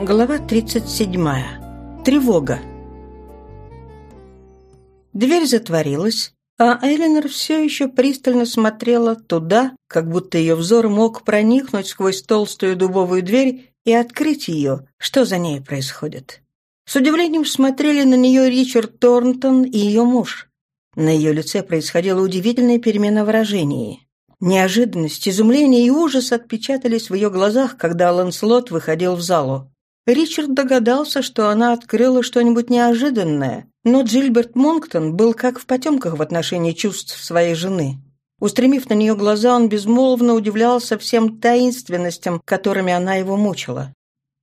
Глава 37. Тревога. Дверь затворилась, а Эленор все еще пристально смотрела туда, как будто ее взор мог проникнуть сквозь толстую дубовую дверь и открыть ее, что за ней происходит. С удивлением смотрели на нее Ричард Торнтон и ее муж. На ее лице происходила удивительная перемена выражений. Неожиданность, изумление и ужас отпечатались в ее глазах, когда Ланслот выходил в залу. Ричард догадался, что она открыла что-нибудь неожиданное, но Джильберт Монктон был как в потемках в отношении чувств своей жены. Устремив на нее глаза, он безмолвно удивлялся всем таинственностям, которыми она его мучила.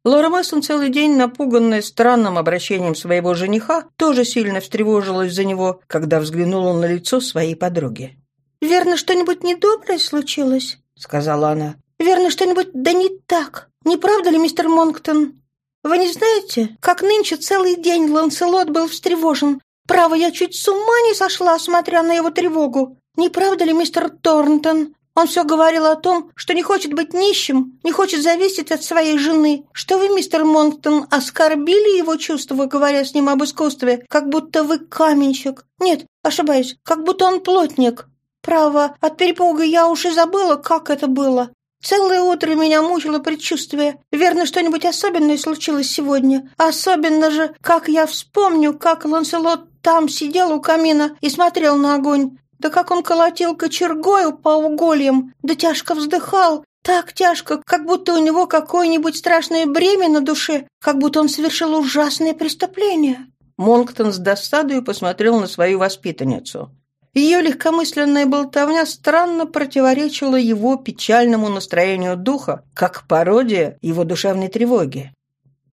Лора Мессон целый день, напуганная странным обращением своего жениха, тоже сильно встревожилась за него, когда взглянула на лицо своей подруги. «Верно, что-нибудь недоброе случилось?» — сказала она. «Верно, что-нибудь да не так. Не правда ли, мистер Монктон?» Вы не знаете, как нынче целый день Ланселот был встревожен? Право, я чуть с ума не сошла, смотря на его тревогу. Не правда ли, мистер Торнтон? Он все говорил о том, что не хочет быть нищим, не хочет зависеть от своей жены. Что вы, мистер Монктон, оскорбили его чувства, говоря с ним об искусстве, как будто вы каменщик. Нет, ошибаюсь, как будто он плотник. Право, от перепуга я уж и забыла, как это было. Целое утро меня мучило предчувствие. Верно, что-нибудь особенное случилось сегодня. Особенно же, как я вспомню, как Ланселот там сидел у камина и смотрел на огонь. Да как он колотил кочергою по угольям, да тяжко вздыхал, так тяжко, как будто у него какое-нибудь страшное бремя на душе, как будто он совершил ужасное преступление». Монктон с досадой посмотрел на свою воспитанницу. Ее легкомысленная болтовня странно противоречила его печальному настроению духа, как пародия его душевной тревоги.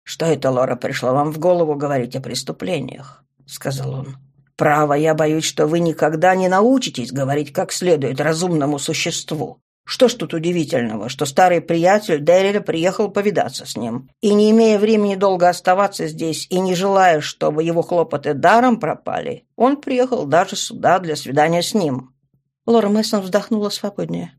«Что это, Лора, пришло вам в голову говорить о преступлениях?» — сказал он. «Право, я боюсь, что вы никогда не научитесь говорить как следует разумному существу. Что ж тут удивительного, что старый приятель Дэрриля приехал повидаться с ним, и, не имея времени долго оставаться здесь и не желая, чтобы его хлопоты даром пропали, он приехал даже сюда для свидания с ним». Лора Мессон вздохнула свободнее.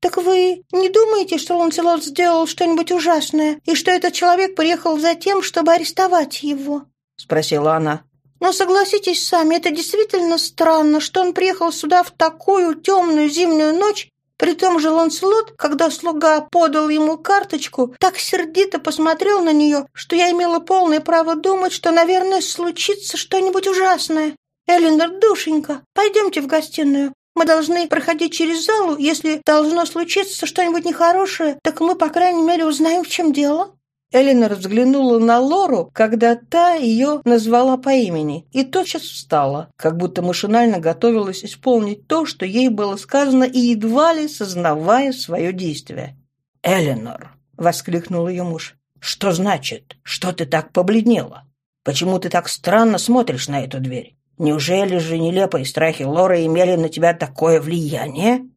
«Так вы не думаете, что Ланселот сделал что-нибудь ужасное, и что этот человек приехал за тем, чтобы арестовать его?» — спросила она. «Но согласитесь сами, это действительно странно, что он приехал сюда в такую темную зимнюю ночь при том же Ланселот, когда слуга подал ему карточку, так сердито посмотрел на нее, что я имела полное право думать, что, наверное, случится что-нибудь ужасное. Эллинор, душенька, пойдемте в гостиную. Мы должны проходить через залу. Если должно случиться что-нибудь нехорошее, так мы, по крайней мере, узнаем, в чем дело». Эленор взглянула на Лору, когда та ее назвала по имени, и тотчас встала, как будто машинально готовилась исполнить то, что ей было сказано, и едва ли сознавая свое действие. «Эленор!» — воскликнул ее муж. «Что значит? Что ты так побледнела? Почему ты так странно смотришь на эту дверь? Неужели же нелепые страхи Лоры имели на тебя такое влияние?»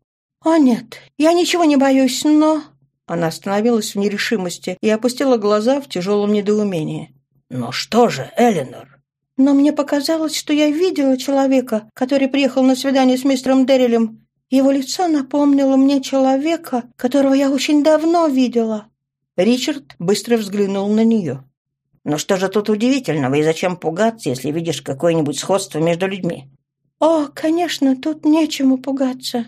«О, нет, я ничего не боюсь, но...» Она остановилась в нерешимости и опустила глаза в тяжелом недоумении. «Ну что же, Эленор?» «Но мне показалось, что я видела человека, который приехал на свидание с мистером Деррилем. Его лицо напомнило мне человека, которого я очень давно видела». Ричард быстро взглянул на нее. «Ну что же тут удивительного, и зачем пугаться, если видишь какое-нибудь сходство между людьми?» «О, конечно, тут нечему пугаться».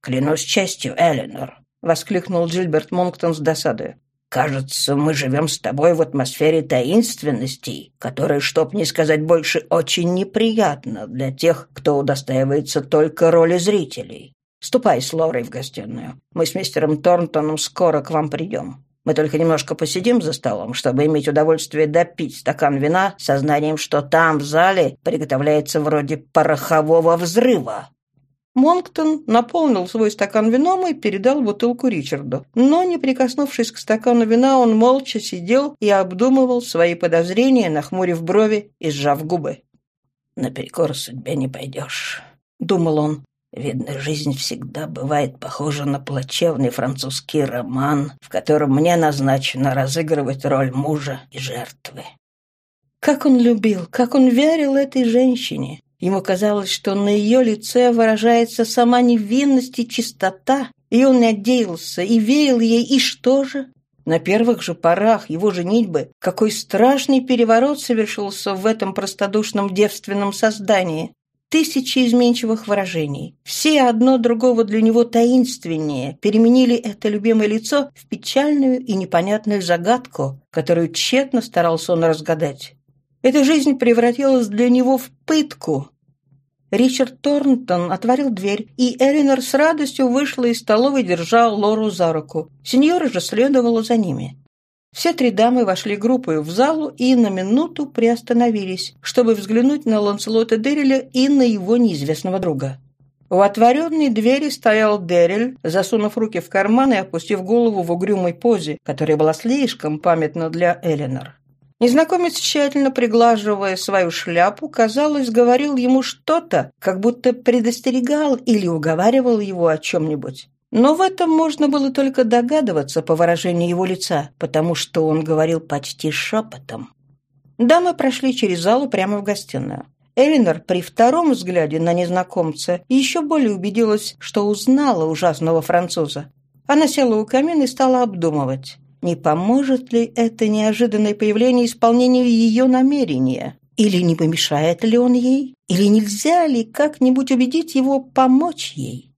«Клянусь честью, Эленор, воскликнул Джильберт Монктон с досадой. «Кажется, мы живем с тобой в атмосфере таинственностей, которая, чтоб не сказать больше, очень неприятна для тех, кто удостаивается только роли зрителей. Ступай с Лорой в гостиную. Мы с мистером Торнтоном скоро к вам придем. Мы только немножко посидим за столом, чтобы иметь удовольствие допить стакан вина со знанием, что там, в зале, приготовляется вроде порохового взрыва». Монктон наполнил свой стакан вином и передал бутылку Ричарду. Но, не прикоснувшись к стакану вина, он молча сидел и обдумывал свои подозрения, нахмурив брови и сжав губы. «Наперекор судьбе не пойдешь», — думал он. «Видно, жизнь всегда бывает похожа на плачевный французский роман, в котором мне назначено разыгрывать роль мужа и жертвы». Как он любил, как он верил этой женщине. Ему казалось, что на ее лице выражается сама невинность и чистота, и он надеялся и верил ей, и что же? на первых же порах его женитьбы, какой страшный переворот совершился в этом простодушном девственном создании. Тысячи изменчивых выражений, все одно другого для него таинственнее, переменили это любимое лицо в печальную и непонятную загадку, которую тщетно старался он разгадать. Эта жизнь превратилась для него в пытку. Ричард Торнтон отворил дверь, и Элинор с радостью вышла из столовой, держа Лору за руку. Сеньора же следовала за ними. Все три дамы вошли группой в залу и на минуту приостановились, чтобы взглянуть на Ланселота Дерриля и на его неизвестного друга. У отворенной двери стоял Дерриль, засунув руки в карман и опустив голову в угрюмой позе, которая была слишком памятна для Эленор. Незнакомец, тщательно приглаживая свою шляпу, казалось, говорил ему что-то, как будто предостерегал или уговаривал его о чем-нибудь. Но в этом можно было только догадываться по выражению его лица, потому что он говорил почти шепотом. Дамы прошли через залу прямо в гостиную. Элинор при втором взгляде на незнакомца еще более убедилась, что узнала ужасного француза. Она села у камина и стала обдумывать, не поможет ли это неожиданное появление исполнению ее намерения, или не помешает ли он ей, или нельзя ли как-нибудь убедить его помочь ей.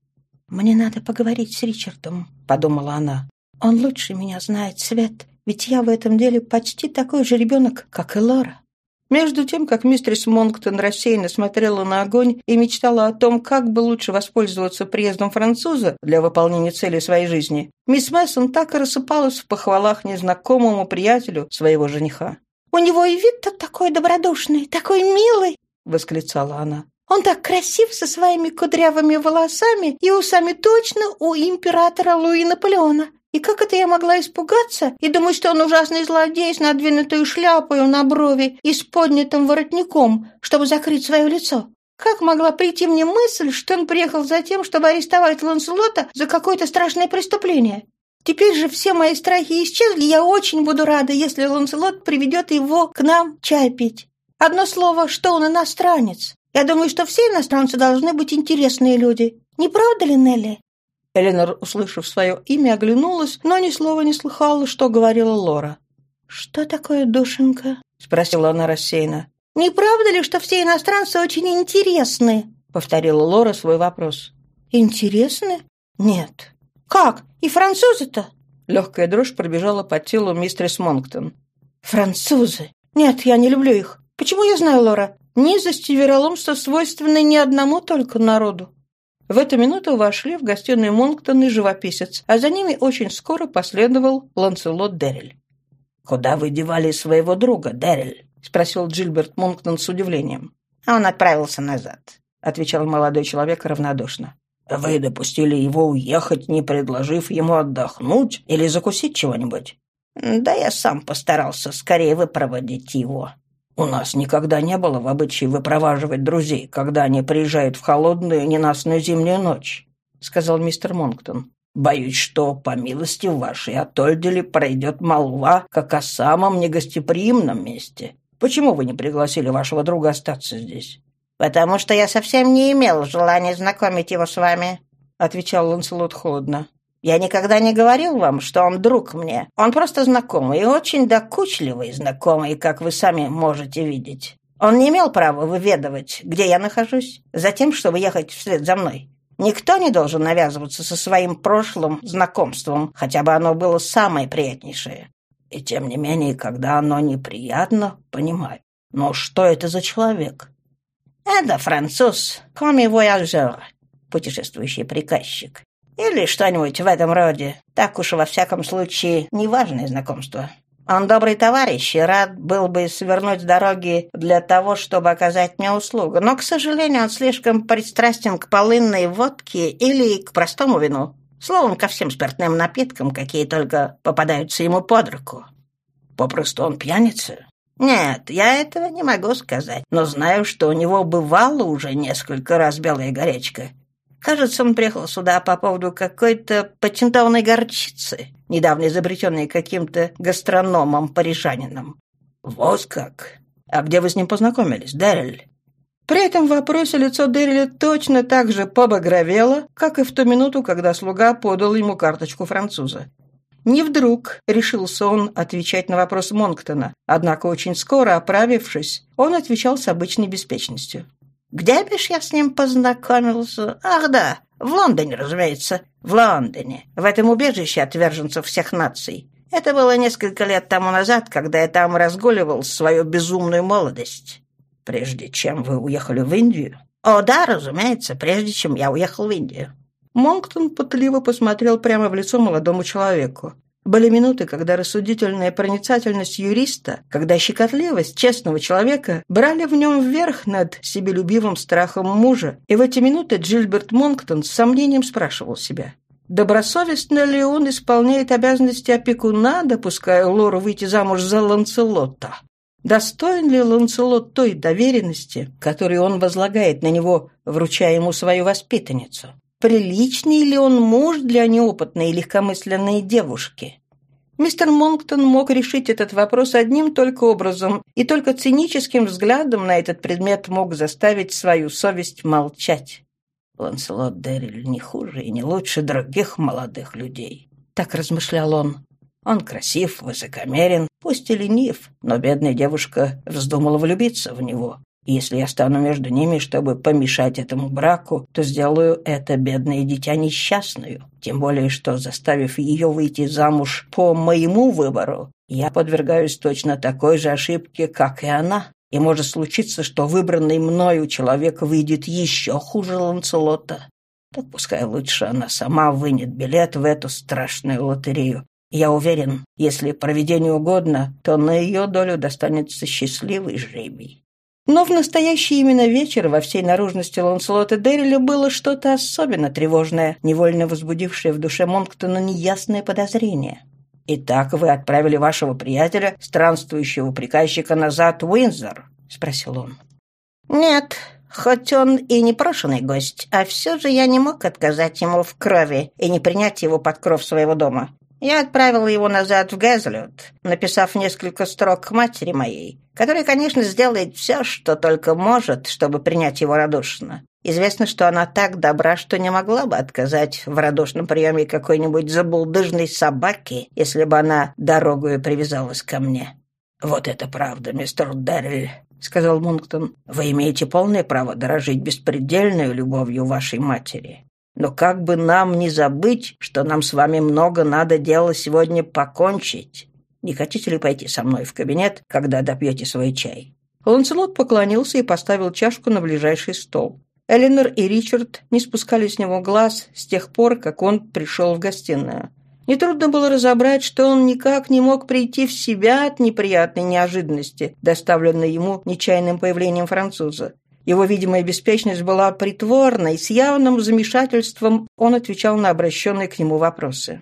«Мне надо поговорить с Ричардом», — подумала она. «Он лучше меня знает, Свет, ведь я в этом деле почти такой же ребенок, как и Лора». Между тем, как мистерис Монктон рассеянно смотрела на огонь и мечтала о том, как бы лучше воспользоваться приездом француза для выполнения цели своей жизни, мисс Мессон так и рассыпалась в похвалах незнакомому приятелю своего жениха. «У него и вид-то такой добродушный, такой милый!» — восклицала она. Он так красив со своими кудрявыми волосами и усами точно у императора Луи Наполеона. И как это я могла испугаться и думать, что он ужасный злодей с надвинутой шляпой на брови и с поднятым воротником, чтобы закрыть свое лицо? Как могла прийти мне мысль, что он приехал за тем, чтобы арестовать Ланселота за какое-то страшное преступление? Теперь же все мои страхи исчезли, я очень буду рада, если Ланселот приведет его к нам чай пить. Одно слово, что он иностранец. Я думаю, что все иностранцы должны быть интересные люди. Не правда ли, Нелли?» Эленор, услышав свое имя, оглянулась, но ни слова не слыхала, что говорила Лора. «Что такое душенька?» — спросила она рассеянно. «Не правда ли, что все иностранцы очень интересны?» — повторила Лора свой вопрос. «Интересны? Нет». «Как? И французы-то?» Легкая дрожь пробежала по телу мистерс Монктон. «Французы? Нет, я не люблю их. Почему я знаю, Лора? Низость и вероломство свойственны не одному только народу. В эту минуту вошли в гостиную Монктон и живописец, а за ними очень скоро последовал Ланселот Деррель. «Куда вы девали своего друга, Деррель?» — спросил Джильберт Монктон с удивлением. «Он отправился назад», — отвечал молодой человек равнодушно. «Вы допустили его уехать, не предложив ему отдохнуть или закусить чего-нибудь?» «Да я сам постарался скорее выпроводить его», у нас никогда не было в обычае выпроваживать друзей, когда они приезжают в холодную ненастную зимнюю ночь», — сказал мистер Монктон. «Боюсь, что, по милости вашей, о Тольделе пройдет молва, как о самом негостеприимном месте. Почему вы не пригласили вашего друга остаться здесь?» «Потому что я совсем не имел желания знакомить его с вами», — отвечал Ланселот холодно. Я никогда не говорил вам, что он друг мне. Он просто знакомый и очень докучливый знакомый, как вы сами можете видеть. Он не имел права выведывать, где я нахожусь, за тем, чтобы ехать вслед за мной. Никто не должен навязываться со своим прошлым знакомством, хотя бы оно было самое приятнейшее. И тем не менее, когда оно неприятно, понимаю. Но что это за человек? Это француз, коми voyageur, путешествующий приказчик. Или что-нибудь в этом роде. Так уж, во всяком случае, неважное знакомство. Он добрый товарищ и рад был бы свернуть с дороги для того, чтобы оказать мне услугу. Но, к сожалению, он слишком пристрастен к полынной водке или к простому вину. Словом, ко всем спиртным напиткам, какие только попадаются ему под руку. Попросту он пьяница? Нет, я этого не могу сказать, но знаю, что у него бывало уже несколько раз белая горячка. Кажется, он приехал сюда по поводу какой-то патентованной горчицы, недавно изобретенной каким-то гастрономом-парижанином. Вот как! А где вы с ним познакомились, Дэриль? При этом вопросе лицо Дэрриля точно так же побагровело, как и в ту минуту, когда слуга подал ему карточку француза. Не вдруг решился он отвечать на вопрос Монктона, однако очень скоро, оправившись, он отвечал с обычной беспечностью. «Где бишь я с ним познакомился? Ах да, в Лондоне, разумеется. В Лондоне, в этом убежище отверженцев всех наций. Это было несколько лет тому назад, когда я там разгуливал свою безумную молодость. Прежде чем вы уехали в Индию? О, да, разумеется, прежде чем я уехал в Индию. Монктон пытливо посмотрел прямо в лицо молодому человеку. Были минуты, когда рассудительная проницательность юриста, когда щекотливость честного человека брали в нем вверх над себелюбивым страхом мужа, и в эти минуты Джильберт Монктон с сомнением спрашивал себя, добросовестно ли он исполняет обязанности опекуна, допуская Лору выйти замуж за Ланцелота. Достоин ли Ланцелот той доверенности, которую он возлагает на него, вручая ему свою воспитанницу? Приличный ли он муж для неопытной и легкомысленной девушки? Мистер Монктон мог решить этот вопрос одним только образом, и только циническим взглядом на этот предмет мог заставить свою совесть молчать. Ланселот Дерриль не хуже и не лучше других молодых людей. Так размышлял он. Он красив, высокомерен, пусть и ленив, но бедная девушка вздумала влюбиться в него. Если я стану между ними, чтобы помешать этому браку, то сделаю это бедное дитя несчастную. Тем более, что, заставив ее выйти замуж по моему выбору, я подвергаюсь точно такой же ошибке, как и она. И может случиться, что выбранный мною человек выйдет еще хуже Ланцелота. Так пускай лучше она сама вынет билет в эту страшную лотерею. Я уверен, если проведению угодно, то на ее долю достанется счастливый жребий. Но в настоящий именно вечер во всей наружности Ланселота Дерриля было что-то особенно тревожное, невольно возбудившее в душе Монктона неясное подозрение. «Итак вы отправили вашего приятеля, странствующего приказчика, назад в Уинзор?» — спросил он. «Нет, хоть он и не прошенный гость, а все же я не мог отказать ему в крови и не принять его под кров своего дома. Я отправил его назад в Гэзлют, написав несколько строк к матери моей, которая, конечно, сделает все, что только может, чтобы принять его радушно. Известно, что она так добра, что не могла бы отказать в радушном приеме какой-нибудь забулдыжной собаки, если бы она дорогою привязалась ко мне. «Вот это правда, мистер Дерриль», — сказал Мунктон. «Вы имеете полное право дорожить беспредельной любовью вашей матери. Но как бы нам не забыть, что нам с вами много надо дела сегодня покончить. Не хотите ли пойти со мной в кабинет, когда допьете свой чай?» Ланселот поклонился и поставил чашку на ближайший стол. Эленор и Ричард не спускали с него глаз с тех пор, как он пришел в гостиную. Нетрудно было разобрать, что он никак не мог прийти в себя от неприятной неожиданности, доставленной ему нечаянным появлением француза. Его видимая беспечность была притворной, с явным замешательством он отвечал на обращенные к нему вопросы.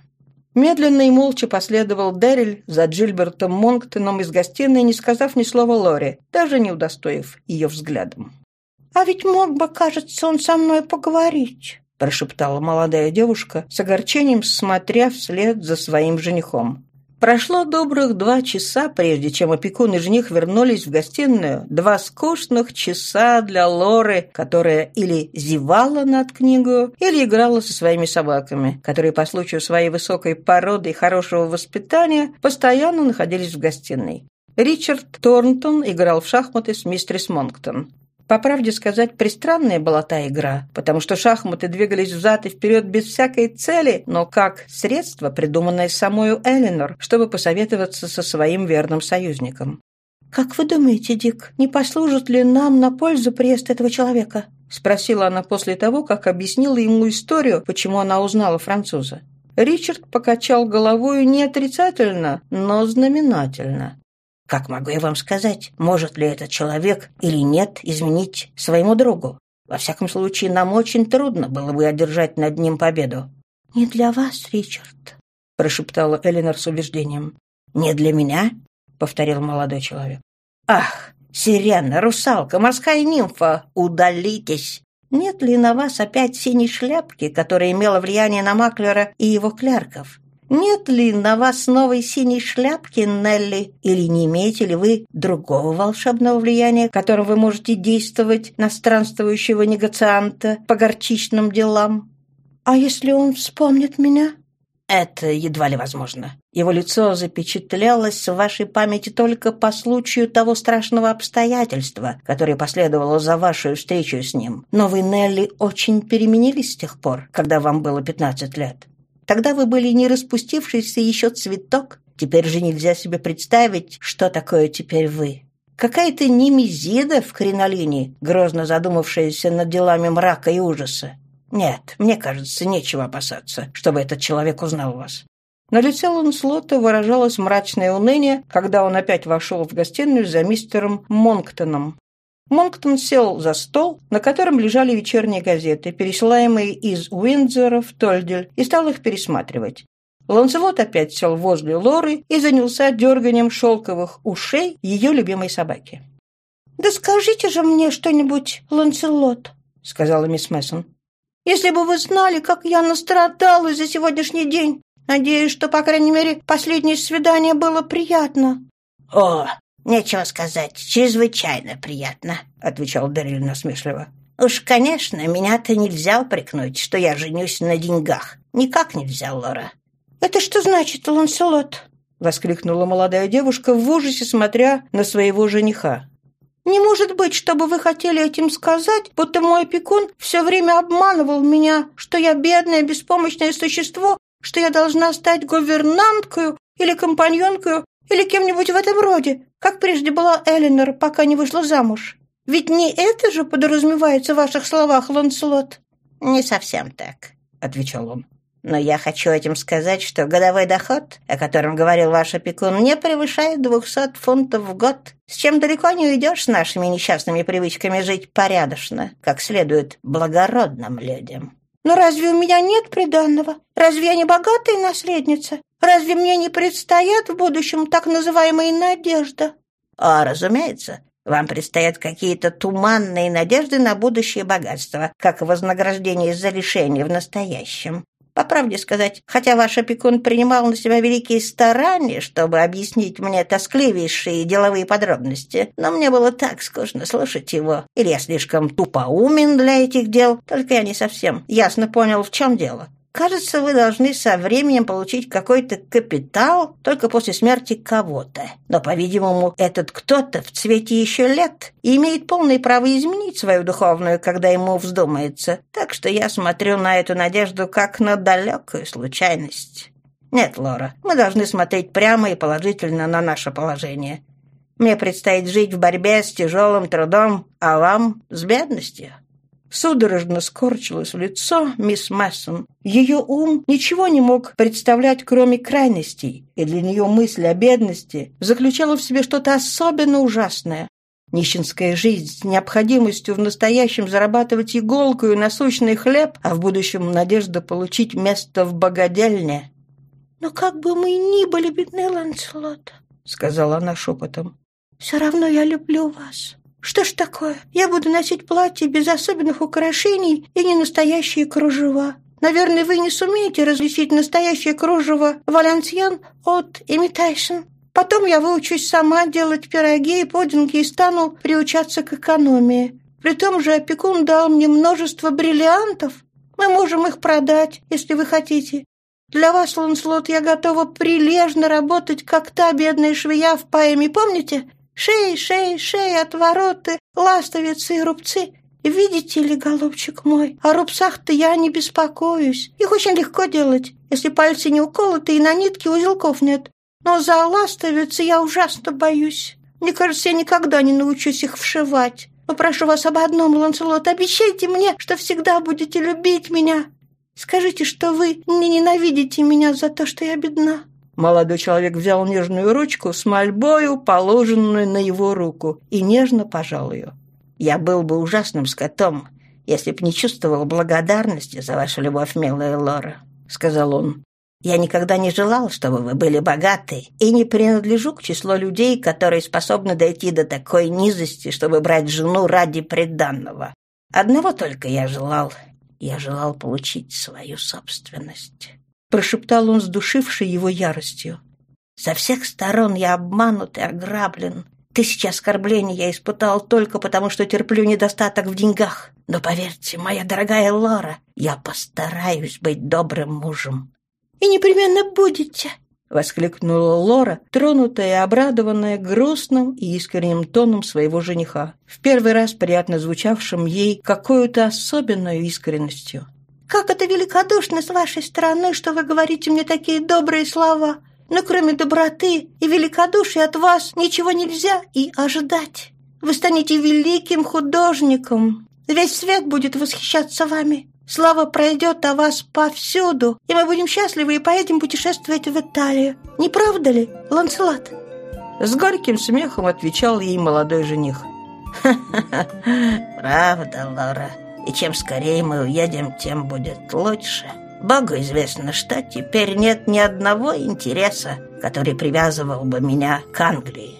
Медленно и молча последовал Дэриль за Джильбертом Монктоном из гостиной, не сказав ни слова Лоре, даже не удостоив ее взглядом. «А ведь мог бы, кажется, он со мной поговорить», прошептала молодая девушка с огорчением, смотря вслед за своим женихом. Прошло добрых два часа, прежде чем опекун и жених вернулись в гостиную. Два скучных часа для Лоры, которая или зевала над книгой, или играла со своими собаками, которые по случаю своей высокой породы и хорошего воспитания постоянно находились в гостиной. Ричард Торнтон играл в шахматы с мистерис Монктон. По правде сказать, пристранная была та игра, потому что шахматы двигались взад и вперед без всякой цели, но как средство, придуманное самой Эленор, чтобы посоветоваться со своим верным союзником. «Как вы думаете, Дик, не послужит ли нам на пользу приезд этого человека?» — спросила она после того, как объяснила ему историю, почему она узнала француза. Ричард покачал головой не отрицательно, но знаменательно. Как могу я вам сказать, может ли этот человек или нет изменить своему другу? Во всяком случае, нам очень трудно было бы одержать над ним победу. «Не для вас, Ричард», — прошептала Эленор с убеждением. «Не для меня?» — повторил молодой человек. «Ах, сирена, русалка, морская нимфа, удалитесь! Нет ли на вас опять синей шляпки, которая имела влияние на Маклера и его клерков? Нет ли на вас новой синей шляпки, Нелли? Или не имеете ли вы другого волшебного влияния, которым вы можете действовать на странствующего негацианта по горчичным делам? А если он вспомнит меня? Это едва ли возможно. Его лицо запечатлелось в вашей памяти только по случаю того страшного обстоятельства, которое последовало за вашей встречу с ним. Но вы, Нелли, очень переменились с тех пор, когда вам было 15 лет. Тогда вы были не распустившийся еще цветок. Теперь же нельзя себе представить, что такое теперь вы. Какая-то немезида в кринолине, грозно задумавшаяся над делами мрака и ужаса. Нет, мне кажется, нечего опасаться, чтобы этот человек узнал вас. На лице Ланслота выражалось мрачное уныние, когда он опять вошел в гостиную за мистером Монктоном. Монктон сел за стол, на котором лежали вечерние газеты, пересылаемые из Уиндзора в Тольдель, и стал их пересматривать. Ланселот опять сел возле Лоры и занялся дерганием шелковых ушей ее любимой собаки. «Да скажите же мне что-нибудь, Ланселот», — сказала мисс Мессон. Если бы вы знали, как я настрадалась за сегодняшний день. Надеюсь, что, по крайней мере, последнее свидание было приятно». «О, нечего сказать, чрезвычайно приятно», — отвечал Дэриль насмешливо. «Уж, конечно, меня-то нельзя упрекнуть, что я женюсь на деньгах. Никак нельзя, Лора». «Это что значит, Ланселот?» — воскликнула молодая девушка в ужасе, смотря на своего жениха. Не может быть, чтобы вы хотели этим сказать, будто мой опекун все время обманывал меня, что я бедное, беспомощное существо, что я должна стать гувернанткой или компаньонкой или кем-нибудь в этом роде, как прежде была Эленор, пока не вышла замуж. Ведь не это же подразумевается в ваших словах, Ланселот?» «Не совсем так», — отвечал он. Но я хочу этим сказать, что годовой доход, о котором говорил ваш опекун, не превышает двухсот фунтов в год, с чем далеко не уйдешь с нашими несчастными привычками жить порядочно, как следует благородным людям. Но разве у меня нет приданного? Разве я не богатая наследница? Разве мне не предстоят в будущем так называемые надежда? А, разумеется, вам предстоят какие-то туманные надежды на будущее богатство, как вознаграждение за решение в настоящем. По правде сказать, хотя ваш опекун принимал на себя великие старания, чтобы объяснить мне тоскливейшие деловые подробности, но мне было так скучно слушать его. Или я слишком тупоумен для этих дел, только я не совсем ясно понял, в чем дело. Кажется, вы должны со временем получить какой-то капитал только после смерти кого-то. Но, по-видимому, этот кто-то в цвете еще лет и имеет полное право изменить свою духовную, когда ему вздумается. Так что я смотрю на эту надежду как на далекую случайность. Нет, Лора, мы должны смотреть прямо и положительно на наше положение. Мне предстоит жить в борьбе с тяжелым трудом, а вам — с бедностью. Судорожно скорчилось лицо мисс Массон. Ее ум ничего не мог представлять, кроме крайностей, и для нее мысль о бедности заключала в себе что-то особенно ужасное. Нищенская жизнь с необходимостью в настоящем зарабатывать иголку и насущный хлеб, а в будущем надежда получить место в богадельне. «Но как бы мы ни были бедны, Ланселот», — сказала она шепотом, — «все равно я люблю вас. Что ж такое? Я буду носить платье без особенных украшений и не настоящие кружева. Наверное, вы не сумеете различить настоящее кружево валансьян от имитейшн. Потом я выучусь сама делать пироги и пудинги и стану приучаться к экономии. При том же опекун дал мне множество бриллиантов. Мы можем их продать, если вы хотите. Для вас, Ланслот, я готова прилежно работать, как та бедная швея в поэме, помните? Шеи, шеи, шеи, отвороты, ластовицы и рубцы. Видите ли, голубчик мой, о рубцах-то я не беспокоюсь. Их очень легко делать, если пальцы не уколоты и на нитке узелков нет. Но за ластовицы я ужасно боюсь. Мне кажется, я никогда не научусь их вшивать. Но прошу вас об одном, Ланселот, обещайте мне, что всегда будете любить меня. Скажите, что вы не ненавидите меня за то, что я бедна. Молодой человек взял нежную ручку с мольбою, положенную на его руку, и нежно пожал ее. «Я был бы ужасным скотом, если б не чувствовал благодарности за вашу любовь, милая Лора», — сказал он. «Я никогда не желал, чтобы вы были богаты, и не принадлежу к числу людей, которые способны дойти до такой низости, чтобы брать жену ради преданного. Одного только я желал. Я желал получить свою собственность». — прошептал он, сдушивший его яростью. «Со всех сторон я обманут и ограблен. Тысячи оскорблений я испытал только потому, что терплю недостаток в деньгах. Но поверьте, моя дорогая Лора, я постараюсь быть добрым мужем». и непременно будете!» — воскликнула Лора, тронутая и обрадованная грустным и искренним тоном своего жениха, в первый раз приятно звучавшим ей какой-то особенной искренностью. «Как это великодушно с вашей стороны, что вы говорите мне такие добрые слова! Но кроме доброты и великодушия от вас ничего нельзя и ожидать. Вы станете великим художником. Весь свет будет восхищаться вами. Слава пройдет о вас повсюду, и мы будем счастливы и поедем путешествовать в Италию. Не правда ли, Ланселот?» С горьким смехом отвечал ей молодой жених. «Ха-ха-ха, правда, Лора. И чем скорее мы уедем, тем будет лучше. Богу известно, что теперь нет ни одного интереса, который привязывал бы меня к Англии.